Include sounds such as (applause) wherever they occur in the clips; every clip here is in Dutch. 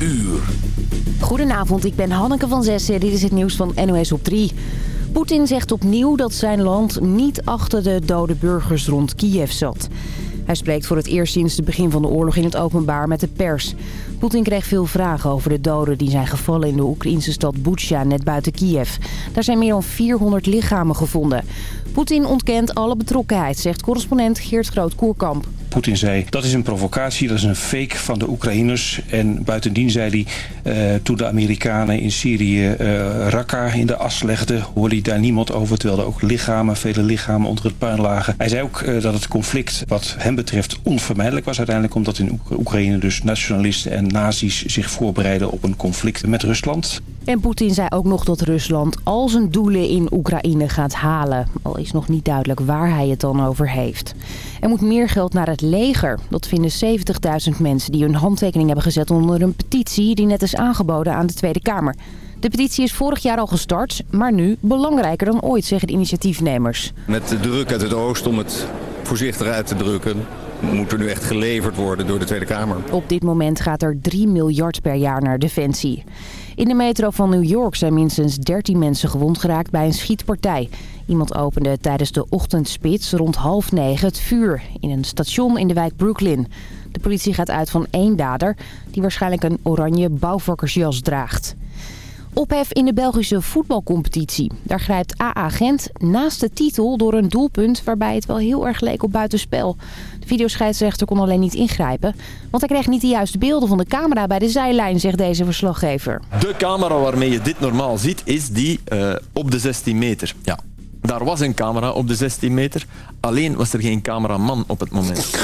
uur. Goedenavond, ik ben Hanneke van Zessen. Dit is het nieuws van NOS op 3. Poetin zegt opnieuw dat zijn land niet achter de dode burgers rond Kiev zat. Hij spreekt voor het eerst sinds het begin van de oorlog in het openbaar met de pers. Poetin kreeg veel vragen over de doden die zijn gevallen in de Oekraïnse stad Butsja, net buiten Kiev. Daar zijn meer dan 400 lichamen gevonden. Poetin ontkent alle betrokkenheid, zegt correspondent Geert Groot-Koerkamp. Poetin zei dat is een provocatie, dat is een fake van de Oekraïners. En buitendien zei hij, uh, toen de Amerikanen in Syrië uh, Raqqa in de as legden... hoorde hij daar niemand over, terwijl er ook lichamen, vele lichamen onder het puin lagen. Hij zei ook uh, dat het conflict wat hem betreft onvermijdelijk was uiteindelijk... omdat in Oekraïne dus nationalisten en nazi's zich voorbereiden op een conflict met Rusland. En Poetin zei ook nog dat Rusland al zijn doelen in Oekraïne gaat halen. Al is nog niet duidelijk waar hij het dan over heeft. Er moet meer geld naar het leger. Dat vinden 70.000 mensen die hun handtekening hebben gezet onder een petitie die net is aangeboden aan de Tweede Kamer. De petitie is vorig jaar al gestart, maar nu belangrijker dan ooit, zeggen de initiatiefnemers. Met de druk uit het oosten om het voorzichtig uit te drukken moet er nu echt geleverd worden door de Tweede Kamer. Op dit moment gaat er 3 miljard per jaar naar Defensie. In de metro van New York zijn minstens 13 mensen gewond geraakt bij een schietpartij. Iemand opende tijdens de ochtendspits rond half negen het vuur in een station in de wijk Brooklyn. De politie gaat uit van één dader die waarschijnlijk een oranje bouwvakkersjas draagt. Ophef in de Belgische voetbalcompetitie. Daar grijpt AA Gent naast de titel door een doelpunt waarbij het wel heel erg leek op buitenspel. De videoscheidsrechter kon alleen niet ingrijpen, want hij kreeg niet de juiste beelden van de camera bij de zijlijn, zegt deze verslaggever. De camera waarmee je dit normaal ziet is die uh, op de 16 meter. Ja, daar was een camera op de 16 meter. Alleen was er geen cameraman op het moment. (laughs)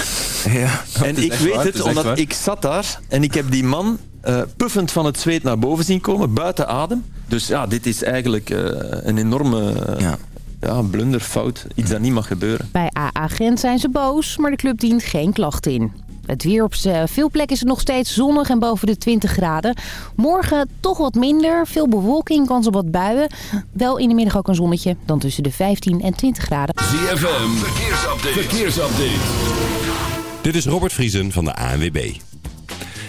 Ja, en ik weet het, omdat waar. ik zat daar en ik heb die man uh, puffend van het zweet naar boven zien komen, buiten adem. Dus ja, dit is eigenlijk uh, een enorme... Uh, ja. Ja, blunder, fout. Iets dat niet mag gebeuren. Bij AA Gent zijn ze boos, maar de club dient geen klachten in. Het weer op veel plekken is het nog steeds zonnig en boven de 20 graden. Morgen toch wat minder, veel bewolking, kans op wat buien. Wel in de middag ook een zonnetje, dan tussen de 15 en 20 graden. ZFM, verkeersupdate. verkeersupdate. Dit is Robert Vriesen van de ANWB.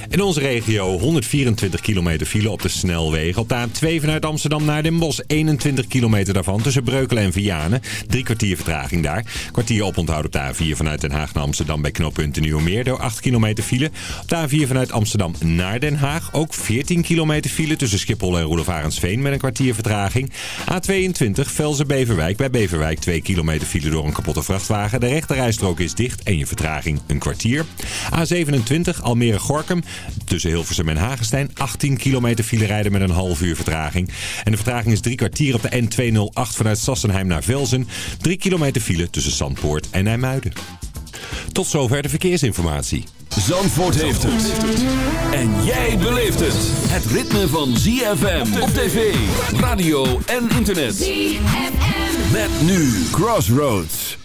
In onze regio 124 kilometer file op de snelwegen. Op de A2 vanuit Amsterdam naar Den Bosch 21 kilometer daarvan. Tussen Breukelen en Vianen. Drie kwartier vertraging daar. Kwartier oponthoud op de A4 vanuit Den Haag naar Amsterdam bij knooppunt Nieuwmeer. Door 8 kilometer file. Op de A4 vanuit Amsterdam naar Den Haag. Ook 14 kilometer file tussen Schiphol en Roelofarensveen met een kwartier vertraging. A22 Velzen-Beverwijk bij Beverwijk 2 kilometer file door een kapotte vrachtwagen. De rechterrijstrook is dicht en je vertraging een kwartier. A27 Almere-Gorkum Tussen Hilversum en Hagestein 18 kilometer file rijden met een half uur vertraging. En de vertraging is drie kwartier op de N208 vanuit Sassenheim naar Velzen. 3 kilometer file tussen Zandpoort en Nijmuiden. Tot zover de verkeersinformatie. Zandvoort heeft het. En jij beleeft het. Het ritme van ZFM op tv, radio en internet. ZFM. Met nu Crossroads.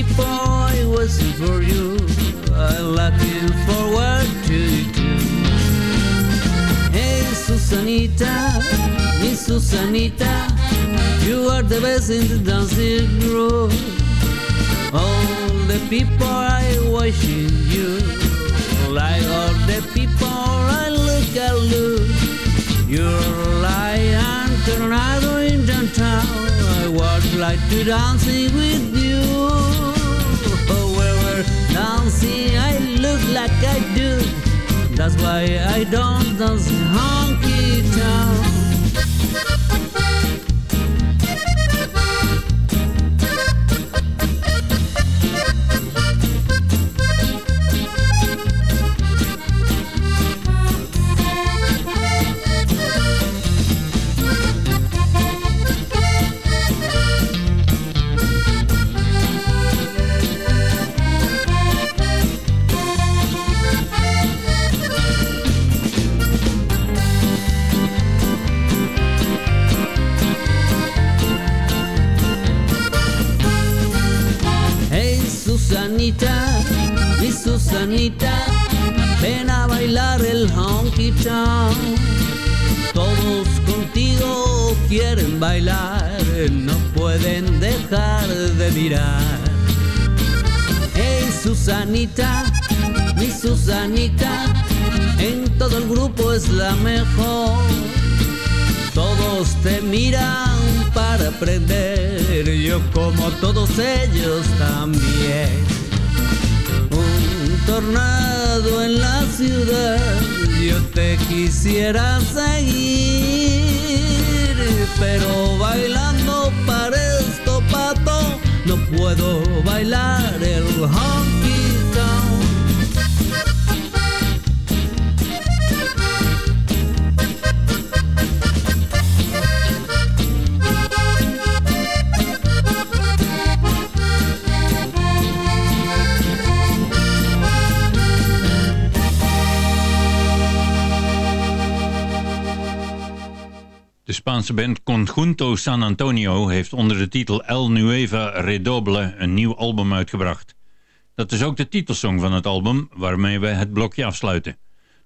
People I was for you, I'm looking forward to you too. Hey Susanita, Miss Susanita, you are the best in the dancing group. All the people I watching you, like all the people I look at look. You're like tornado in downtown. I would like to dancing with dancing, I look like I do. That's why I don't dance honky tonk. Todos contigo quieren bailar, no pueden dejar de mirar. Hey Susanita, mi Susanita, en todo el grupo es la mejor. Todos te miran para aprender, yo como todos ellos también. Tornado en la ciudad, yo te quisiera seguir, pero bailando para esto pato, no puedo bailar el honky Spaanse band Conjunto San Antonio heeft onder de titel El Nueva Redoble een nieuw album uitgebracht. Dat is ook de titelsong van het album waarmee we het blokje afsluiten.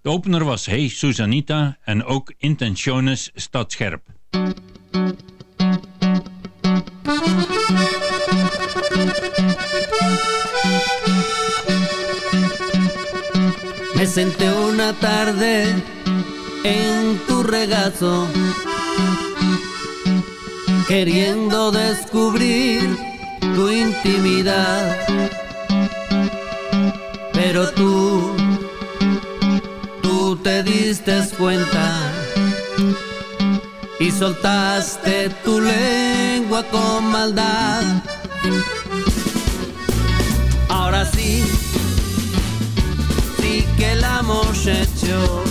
De opener was Hey Susanita en ook Intentiones staat scherp. Me senté una tarde en tu regazo, queriendo descubrir tu intimidad. Pero tú, tú te diste cuenta y soltaste tu lengua con maldad. Ahora sí, sí que la hemos hecho.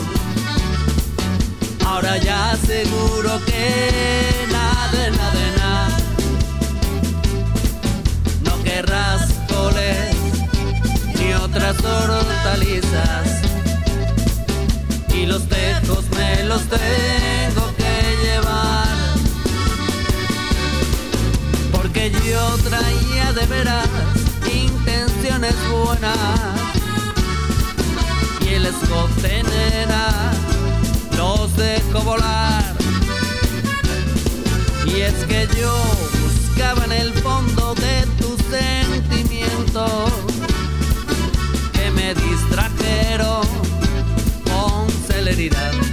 Ahora ya seguro que otras hortalizas. Y los tejos me los tengo que llevar. Porque yo traía de veras intenciones buenas. Y el escote los dejo volar. Y es que yo buscaba en el fondo de tus sentimientos me distrajeron con celeridad.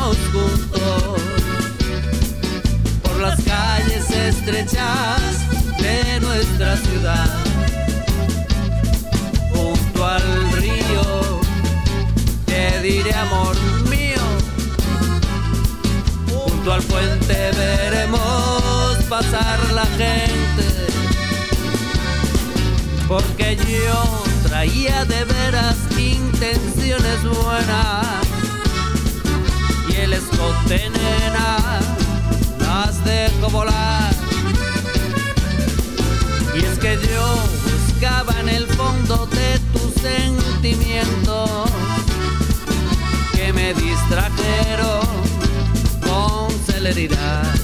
Juntos por las calles estrechas de nuestra ciudad. Junto al río te diré amor mío. Junto al puente veremos pasar la gente. Porque yo traía de veras intenciones buenas y el escote nena las dejo volar. Y es que yo buscaba en el fondo de tus sentimientos que me distrajeron con celeridad.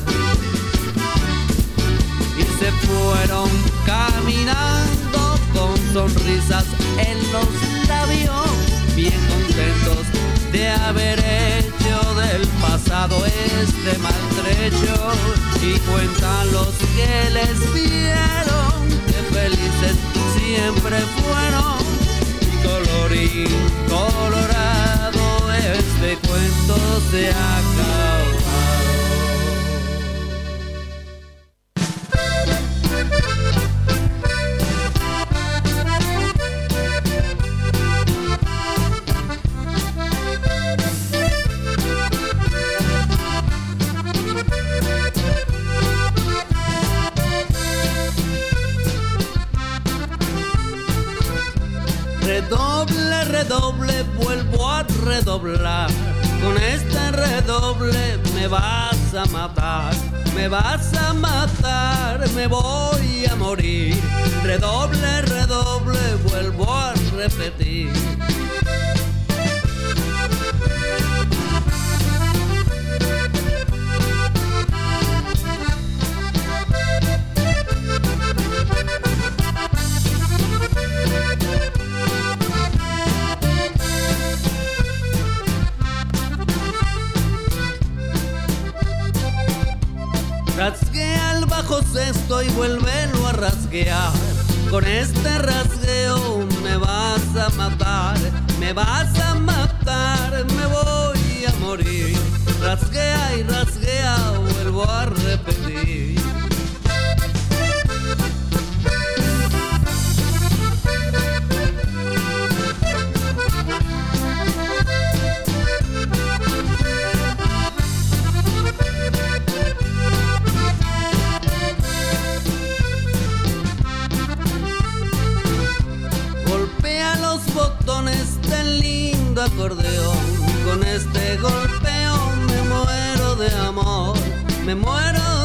Y se fueron caminando con sonrisas en los labios, bien contentos de haber hecho del pasado este maltrecho. Y cuentan los que les vieron que felices siempre fueron. Y colorín colorado este cuento se acabó. Me vas a matar, me voy a morir. Redoble, redoble, vuelvo a repetir. Rasguea el bajo sexto y vuélvelo a rasguear. Con este rasgueo me vas a matar, me vas a matar, me voy a morir. Rasguea y rasguea, vuelvo a repetir. Con este golpeo me muero de amor. Me muero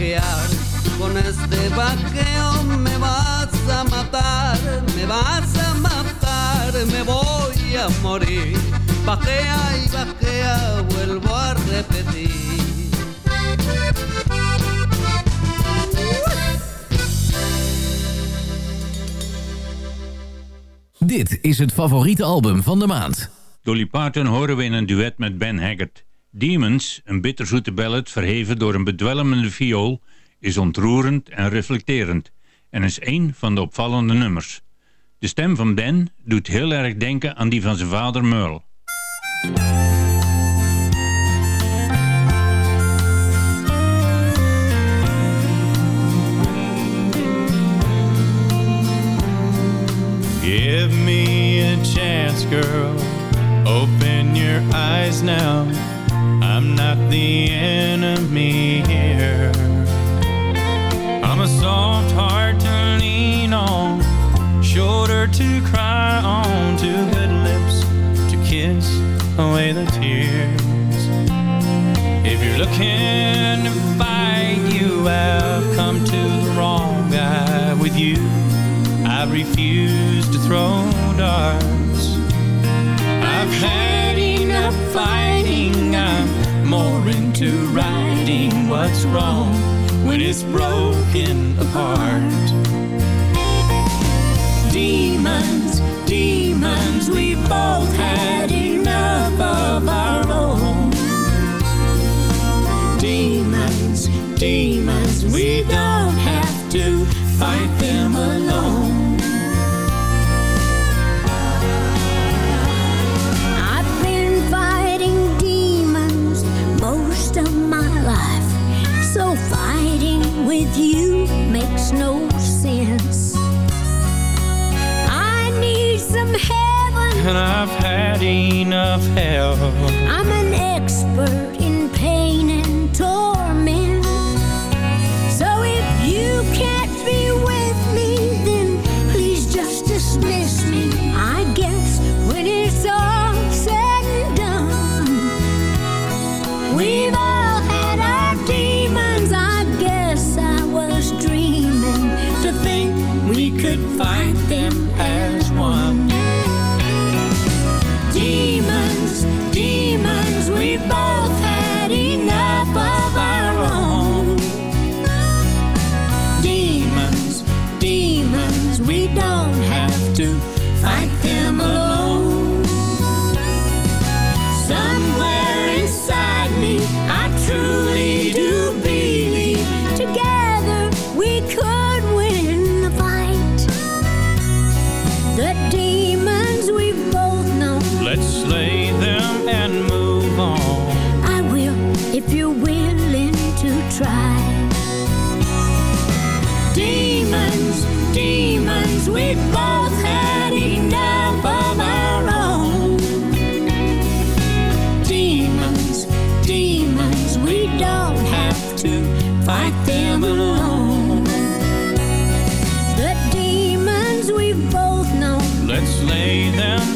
bajear. Con este bajeo me vas a matar, me vas a matar, me voy a morir. Bajea y bajea, vuelvo a repetir. Dit is het favoriete album van de maand. Dolly Parton horen we in een duet met Ben Haggard. Demons, een bitterzoete ballad verheven door een bedwelmende viool, is ontroerend en reflecterend en is één van de opvallende nummers. De stem van Ben doet heel erg denken aan die van zijn vader Merle. Give me a chance, girl. Open your eyes now. I'm not the enemy here. I'm a soft heart to lean on, shoulder to cry on, two good lips to kiss away the tears. If you're looking to fight, you have come to the wrong guy with you. I refuse to throw darts. I've had enough fighting. I'm more into righting what's wrong when it's broken apart. Demons, demons, we've both had enough of our own. Demons, demons, we don't have to fight with you makes no sense. I need some heaven. And I've had enough hell. I'm an expert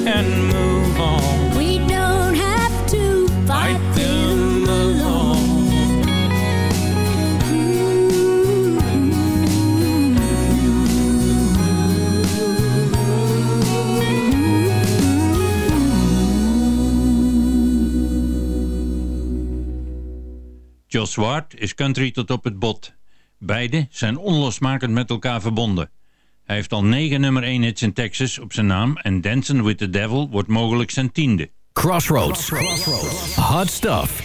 and move on. we don't have to fight them alone. Joss Ward is country tot op het bot. Beide zijn onlosmakend met elkaar verbonden. Hij heeft al negen nummer 1 hits in Texas op zijn naam en Dancing with the Devil wordt mogelijk zijn tiende. Crossroads. Hot stuff.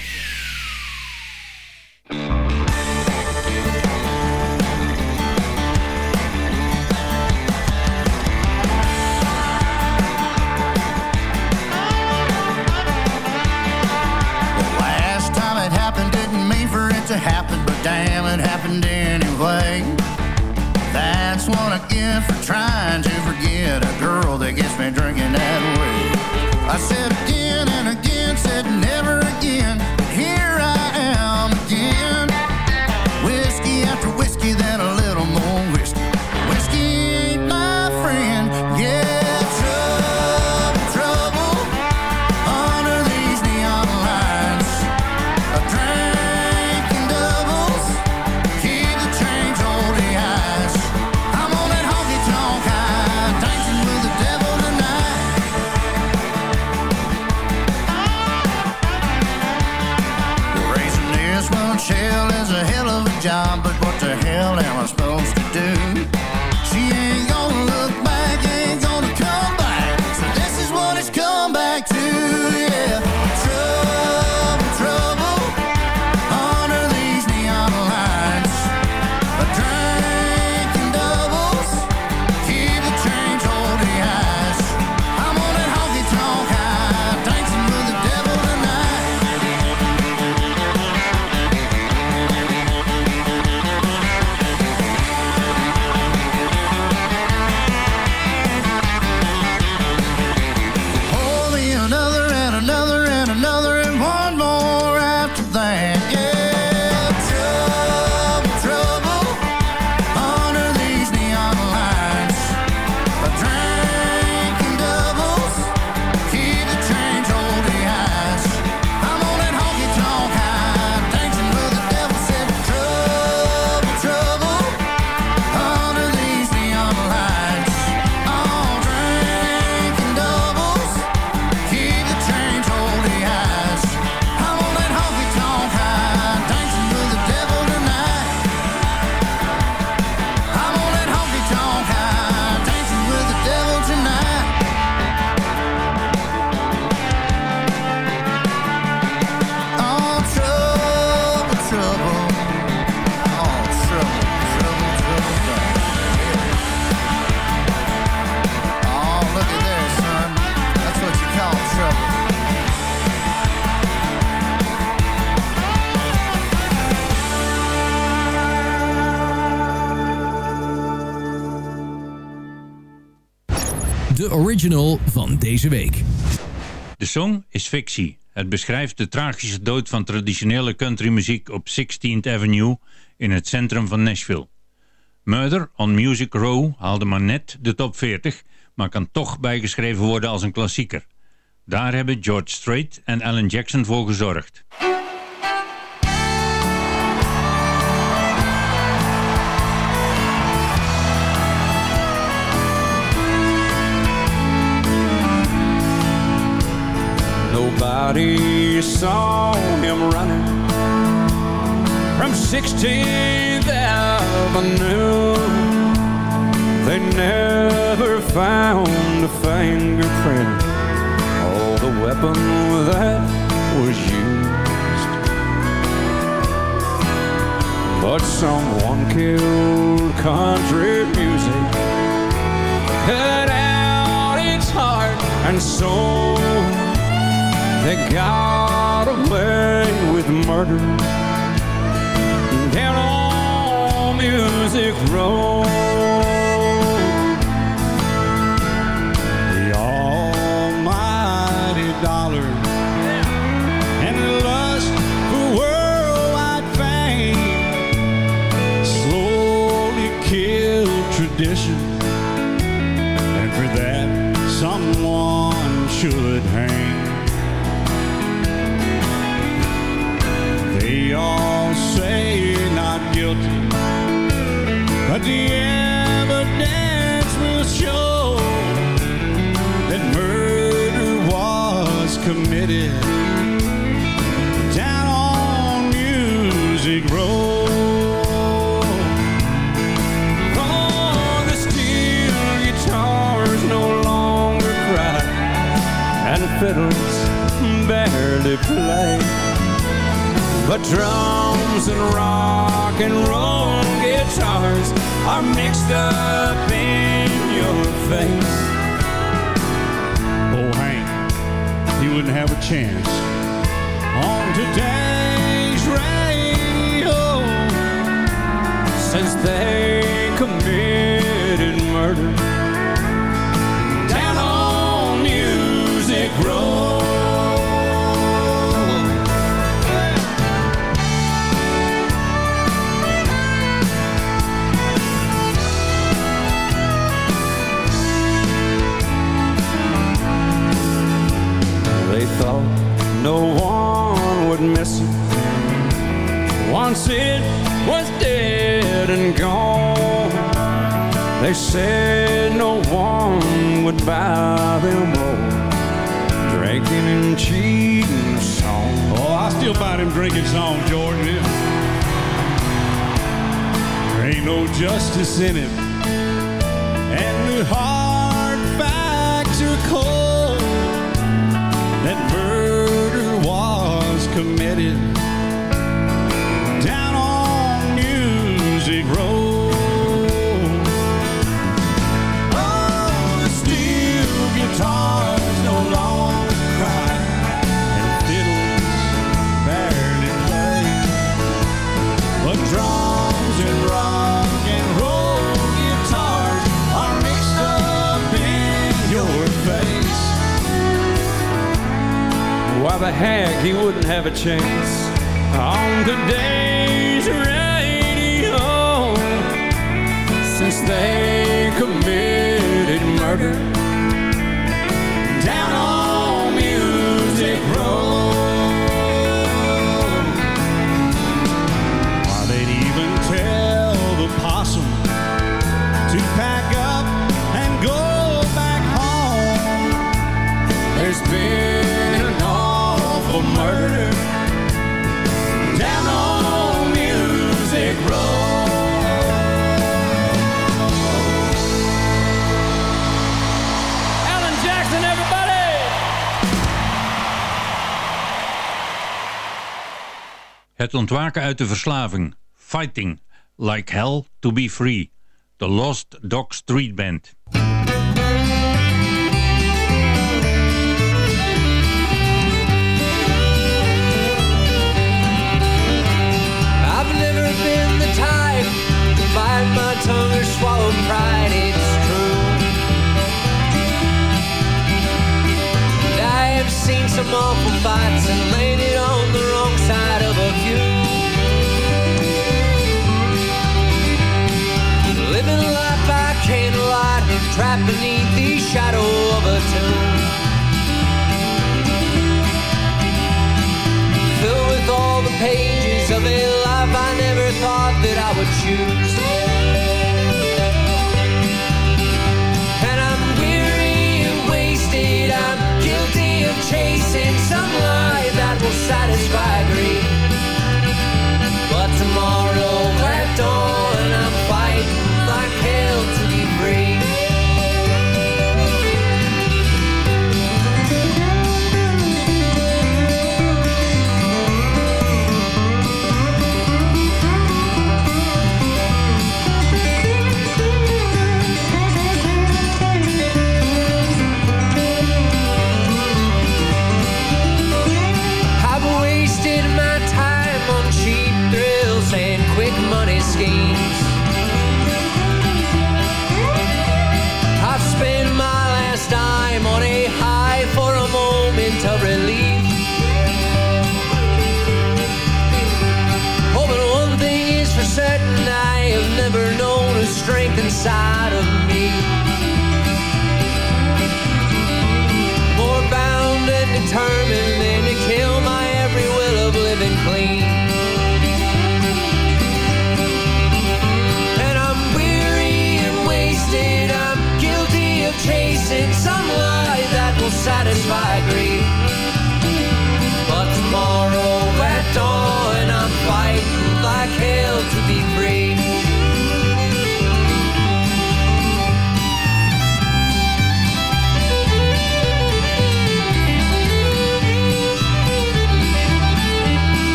What for trying to forget a girl that gets me drinking that way. I said job, but what the hell am I supposed to do? Original van deze week. De song is fictie. Het beschrijft de tragische dood van traditionele countrymuziek op 16th Avenue in het centrum van Nashville. Murder on Music Row haalde maar net de top 40, maar kan toch bijgeschreven worden als een klassieker. Daar hebben George Strait en Alan Jackson voor gezorgd. Nobody saw him running from 16th Avenue. They never found a fingerprint or the weapon that was used. But someone killed country music, cut out its heart and soul. They got away with murder down on Music Road. The evidence will show that murder was committed down on Music. Oh, the steel guitars no longer cry, and fiddles barely play. But drums and rock and roll guitars are mixed up in your face. Oh, Hank, he wouldn't have a chance on today's radio since they committed murder down on Music Road. They said no one would buy them more drinking and cheating song. Oh, I still buy them drinking songs, Jordan. There ain't no justice in it, and the hard facts are cold. That murder was committed Why the heck he wouldn't have a chance. On today's radio since they committed murder Jackson! Het ontwaken uit de verslaving. Fighting. Like hell to be free. The Lost Dog Street Band. Bite my tongue or swallow pride, it's true. And I have seen some awful fights and laid it on the wrong side of a few. Living life by candlelight, trapped beneath the shadow of a tomb. Filled with all the pages of a life I never thought that I would choose. satisfied.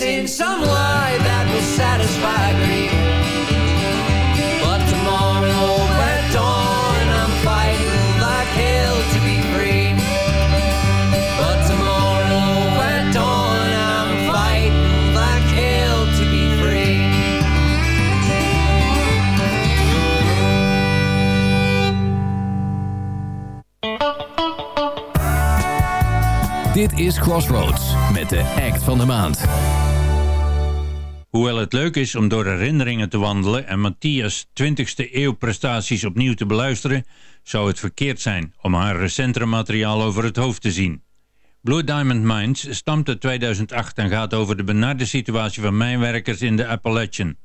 chasing some lie that will satisfy greed. But tomorrow at dawn, I'm fighting like hell to be free. But tomorrow at dawn, I'm fighting like hell to be free. Dit is Crossroads met de act van de maand. Hoewel het leuk is om door herinneringen te wandelen en Matthias' 20e eeuw prestaties opnieuw te beluisteren, zou het verkeerd zijn om haar recentere materiaal over het hoofd te zien. Blue Diamond Mines stamt uit 2008 en gaat over de benarde situatie van mijnwerkers in de Appalachian.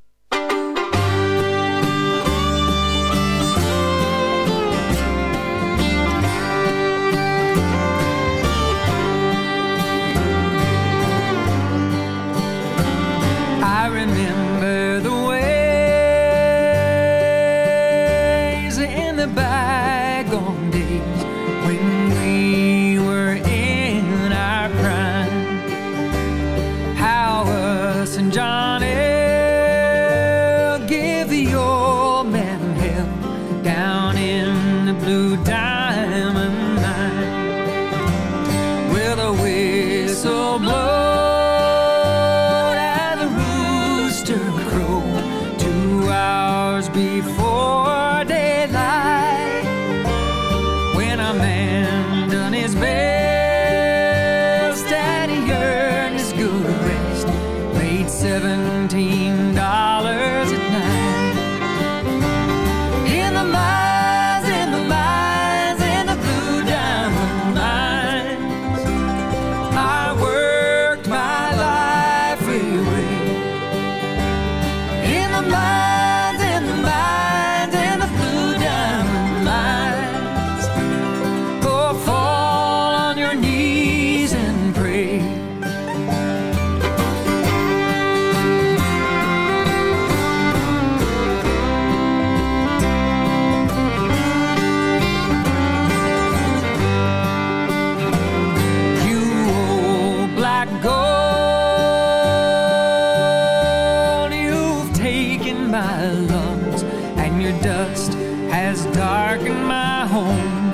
past has darkened my home.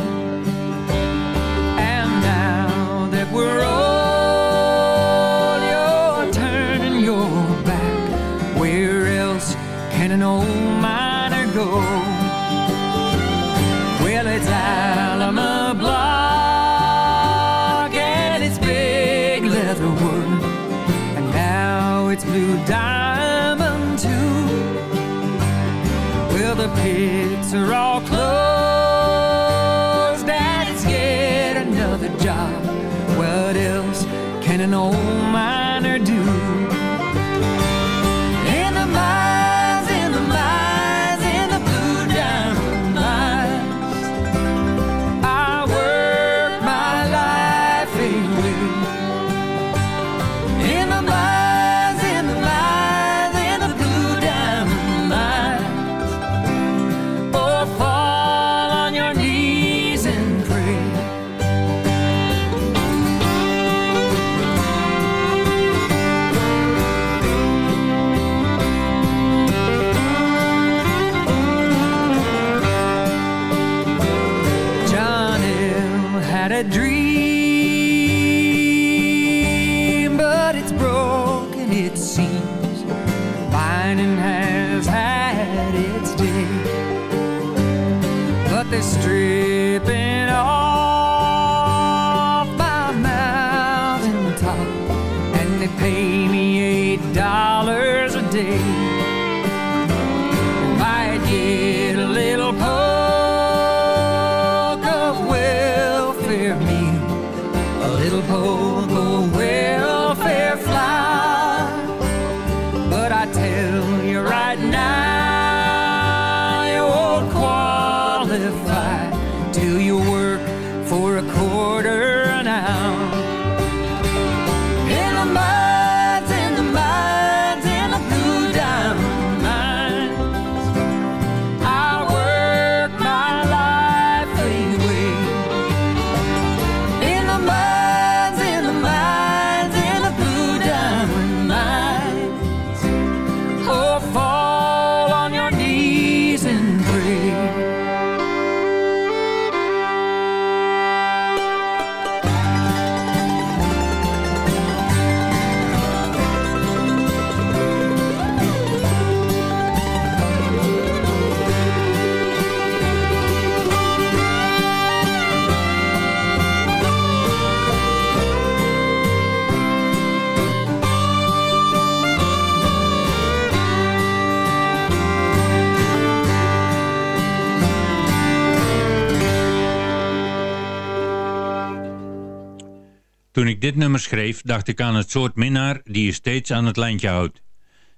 dacht ik aan het soort minnaar die je steeds aan het lijntje houdt.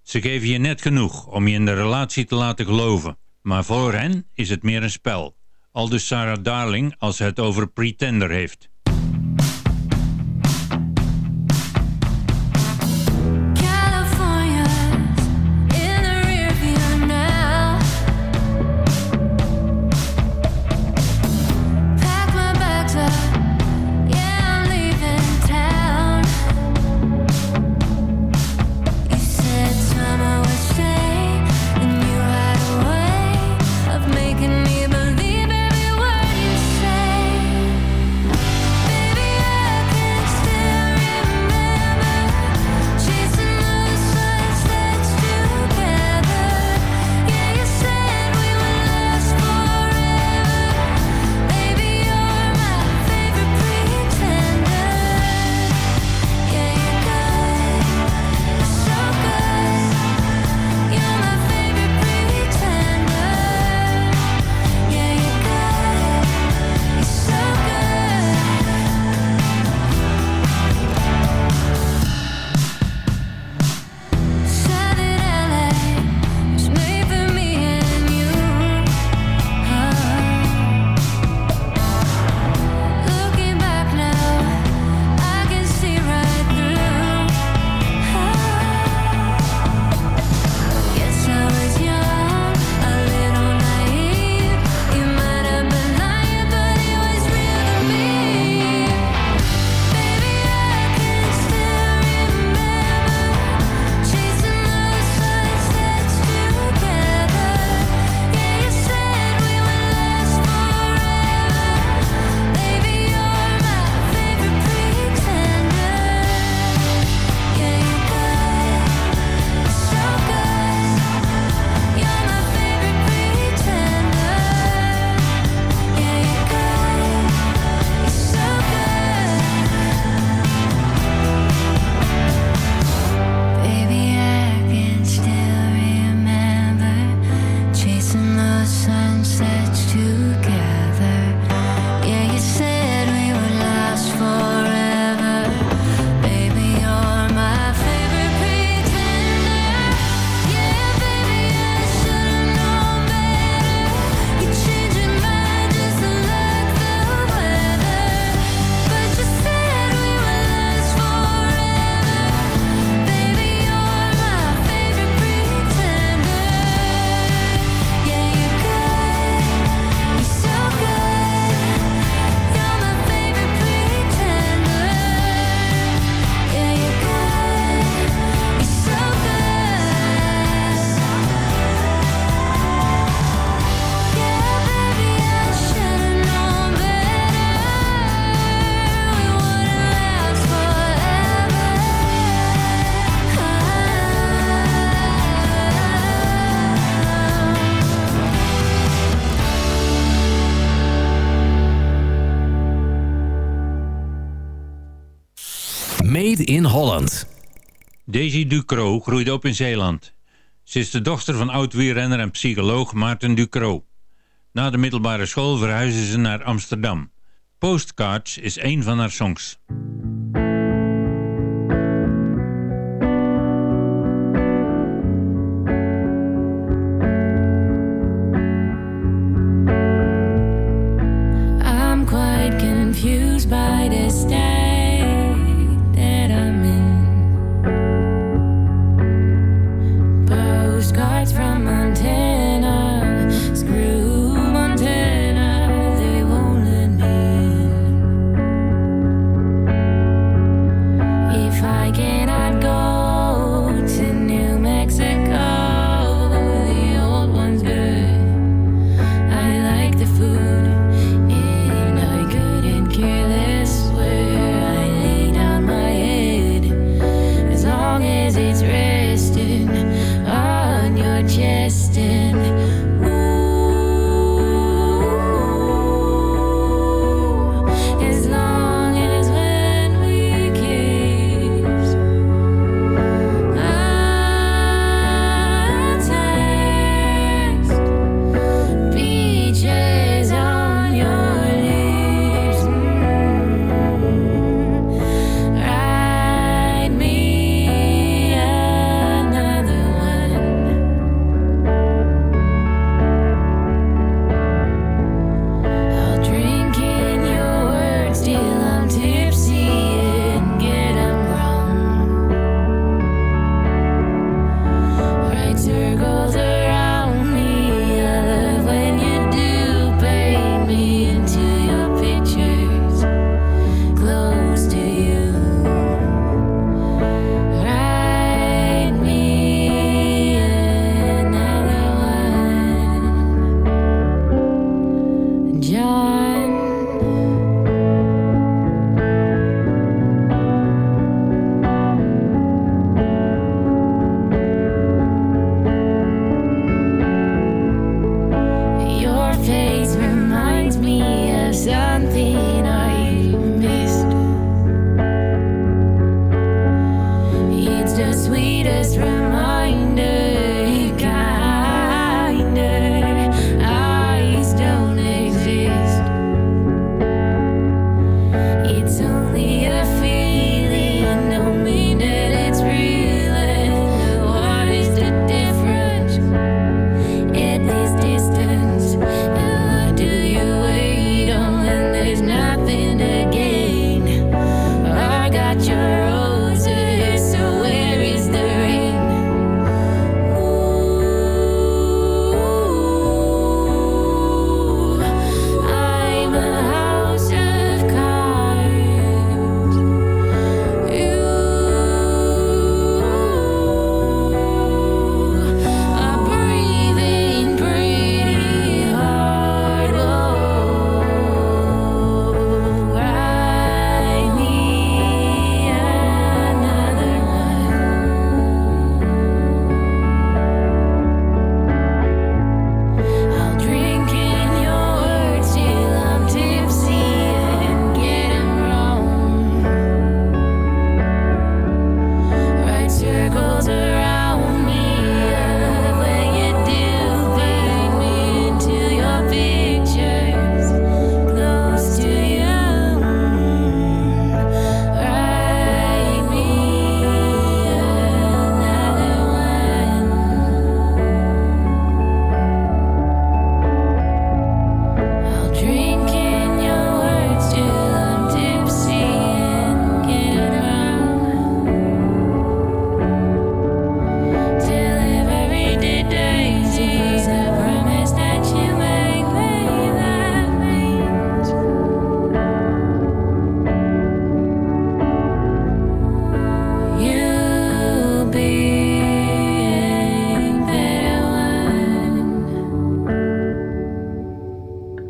Ze geven je net genoeg om je in de relatie te laten geloven. Maar voor hen is het meer een spel. Aldus Sarah Darling als ze het over Pretender heeft. Ducro groeide op in Zeeland. Ze is de dochter van oud-wielrenner en psycholoog Maarten Ducro. Na de middelbare school verhuizen ze naar Amsterdam. Postcards is een van haar songs.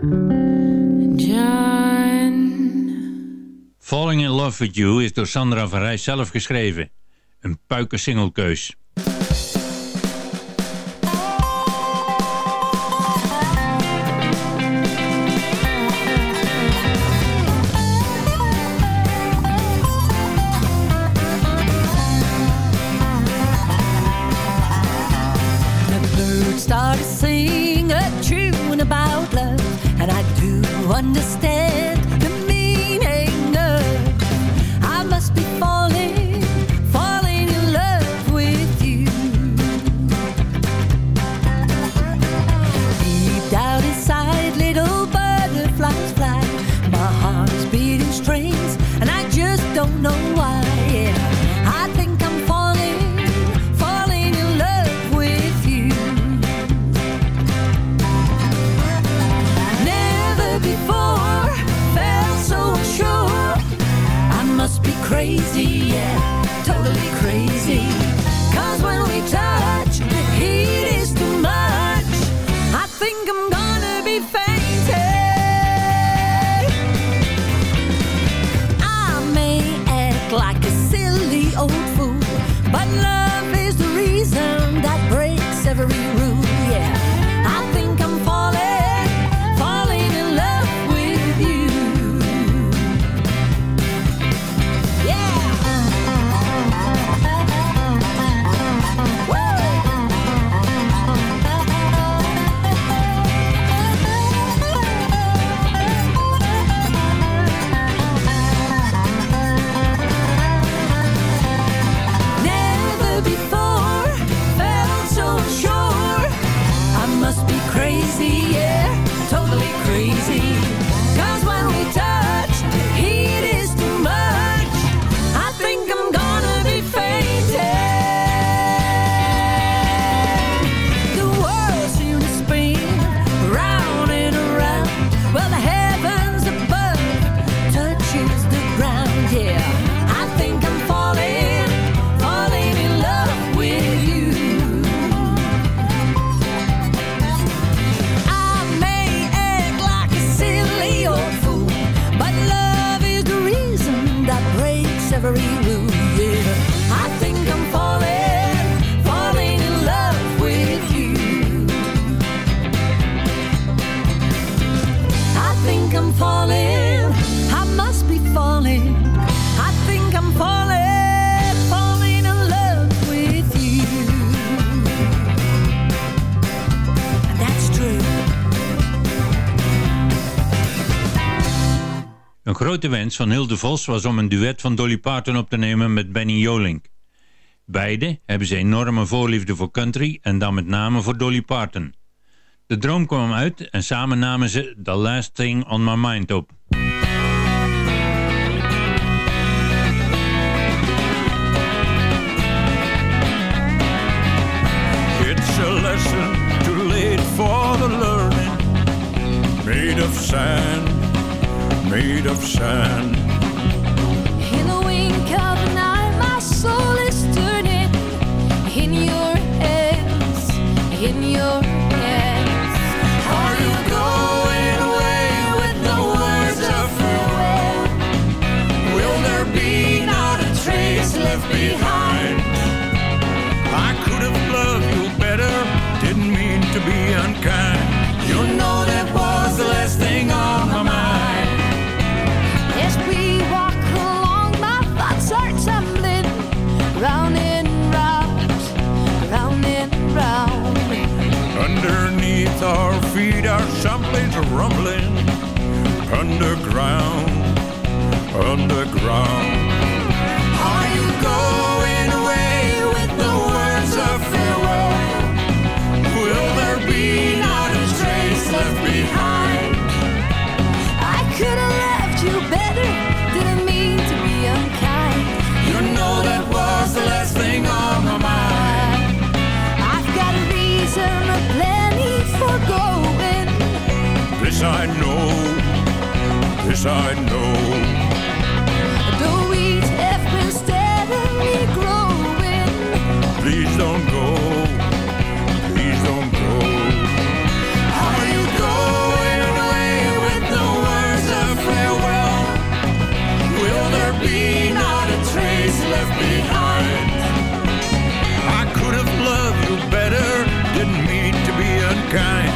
John. Falling in Love with You is door Sandra van Rij zelf geschreven. Een puikersingelkeus. Grote wens van Hilde Vos was om een duet van Dolly Parton op te nemen met Benny Jolink. Beide hebben ze enorme voorliefde voor country en dan met name voor Dolly Parton. De droom kwam uit en samen namen ze The Last Thing on My Mind op. It's a lesson too late for the learning. Made of sand, made of sand. In the wink of an eye, my soul is turning in your hands, in your hands. Are you going away with the words of farewell? Will there be not a trace left behind? Rumbling. Underground, underground. This I know, this I know. The weeds have been steadily growing. Please don't go, please don't go. Are you going away with the words of farewell? Will there be not a trace left behind? I could have loved you better, didn't mean to be unkind.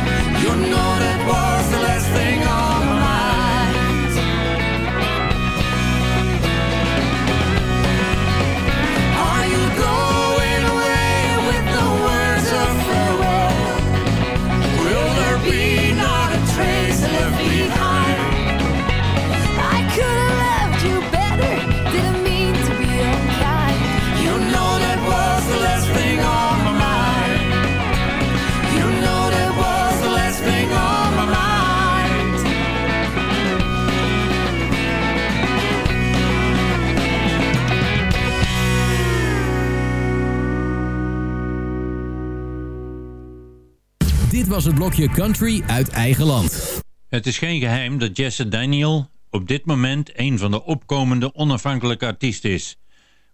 Was het blokje Country uit eigen land. Het is geen geheim dat Jesse Daniel op dit moment een van de opkomende onafhankelijke artiesten is.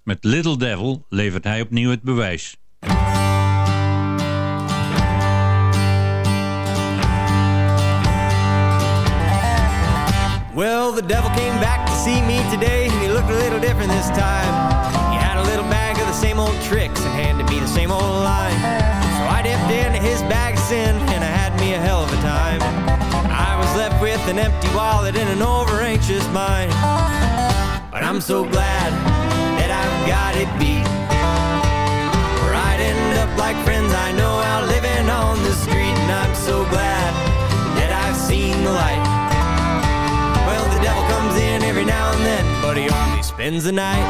Met Little Devil levert hij opnieuw het bewijs. Well, the devil came back to see me today, and he looked a little different this time. He had a little bag of the same old tricks and handed me the same old line. I dipped into his bag of sin, and I had me a hell of a time. I was left with an empty wallet and an over anxious mind. But I'm so glad that I've got it beat. Where I'd end up like friends I know out living on the street, and I'm so glad that I've seen the light. Well, the devil comes in every now and then, but he only spends the night.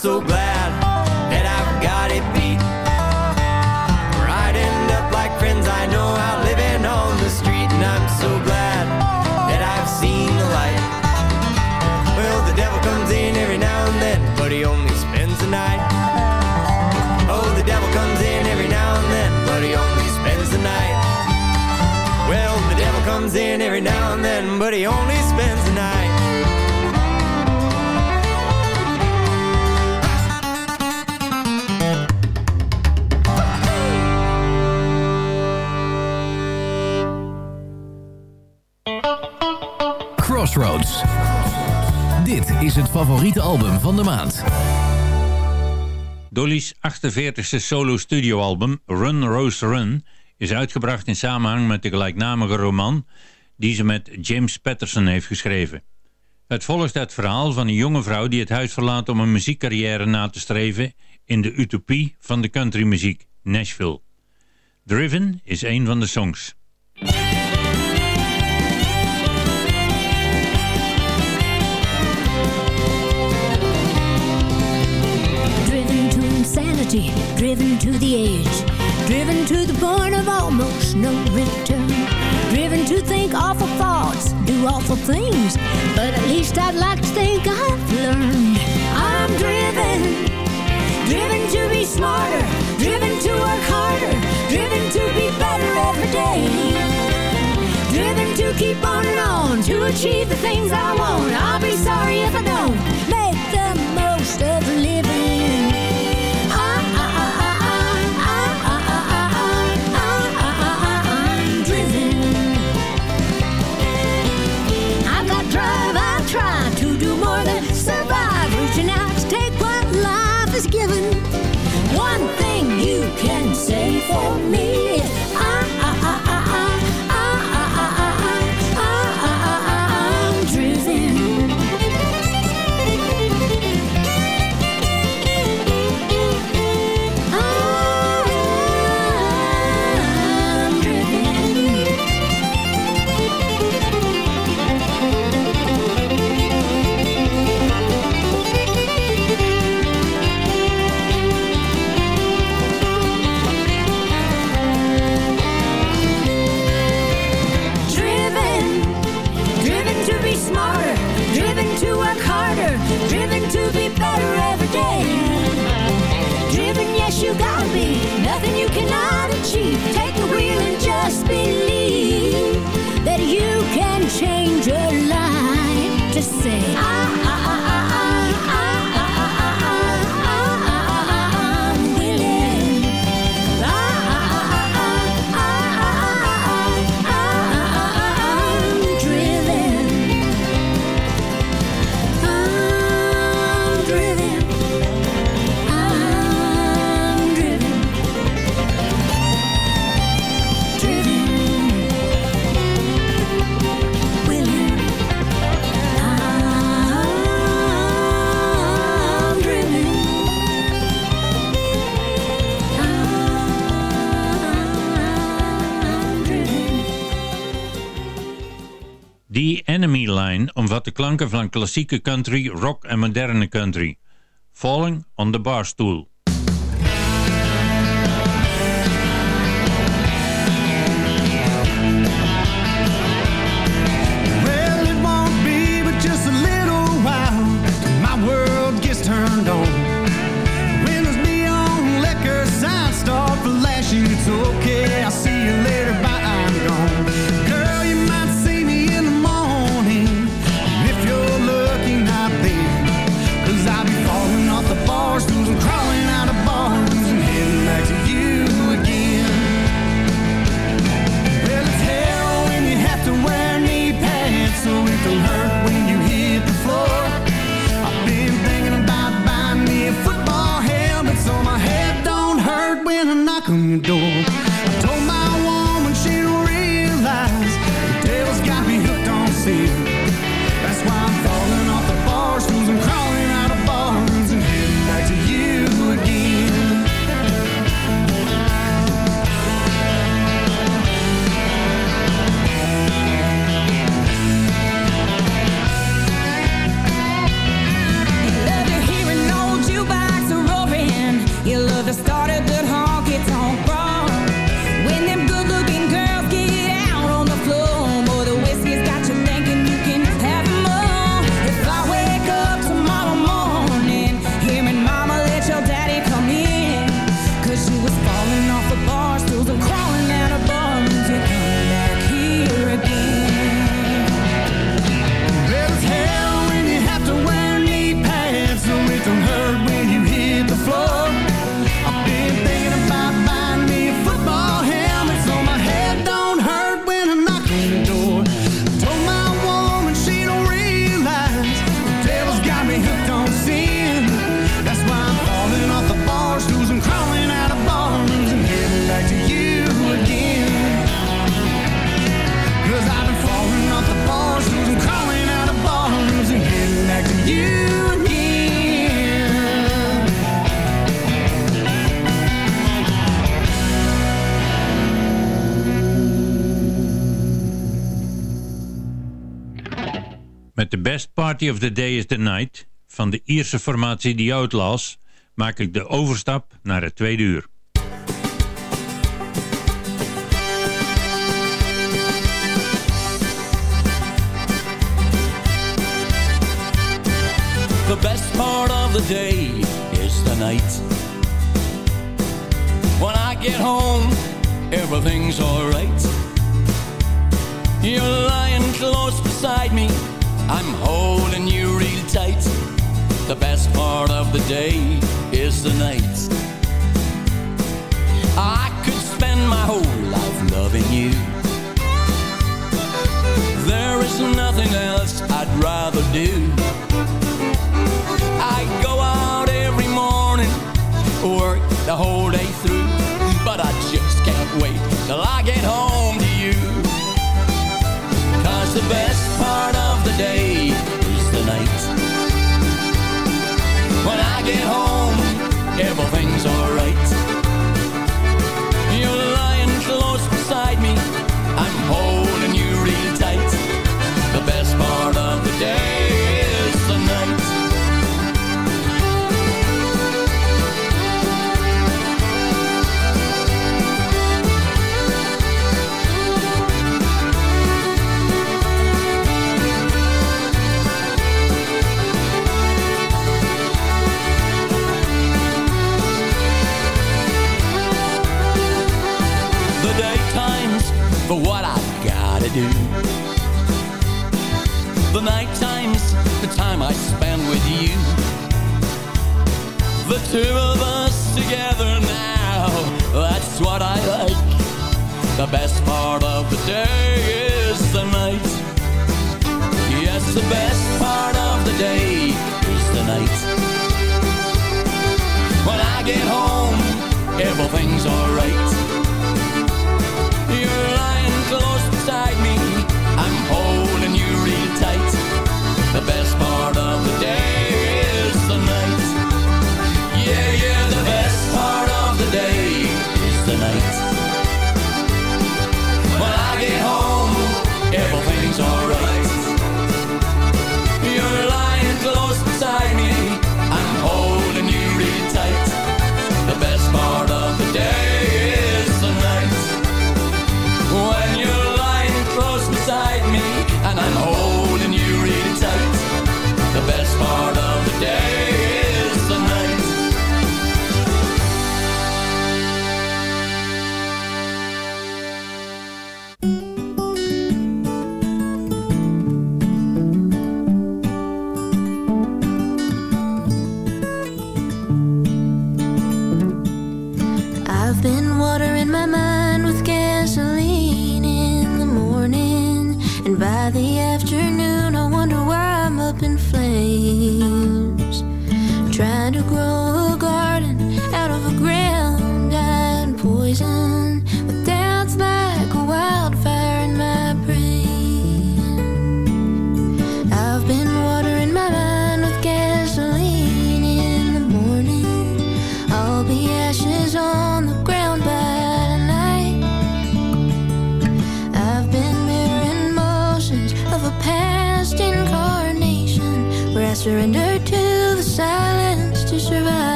So glad Is het favoriete album van de maand. Dolly's 48e solo studioalbum Run Rose Run is uitgebracht in samenhang met de gelijknamige roman die ze met James Patterson heeft geschreven. Het volgt het verhaal van een jonge vrouw die het huis verlaat om een muziekcarrière na te streven in de utopie van de countrymuziek, Nashville. Driven is een van de songs. Driven to the edge, driven to the point of almost no return. Driven to think awful thoughts, do awful things, but at least I'd like to think I've learned. I'm driven, driven to be smarter, driven to work harder, driven to be better every day. Driven to keep on and on, to achieve the things I want. I'll be sorry if I don't Omvat de klanken van klassieke country, rock en moderne country. Falling on the Barstool. Party of the Day is the Night van de Ierse formatie The Outlaws maak ik de overstap naar het tweede uur. The best part of the day is the night. When I get home, everything's alright. You're lying close beside me. I'm holding you real tight. The best part of the day is the night. I could spend my whole life loving you. There is nothing else I'd rather do. I go out every morning, work the whole day through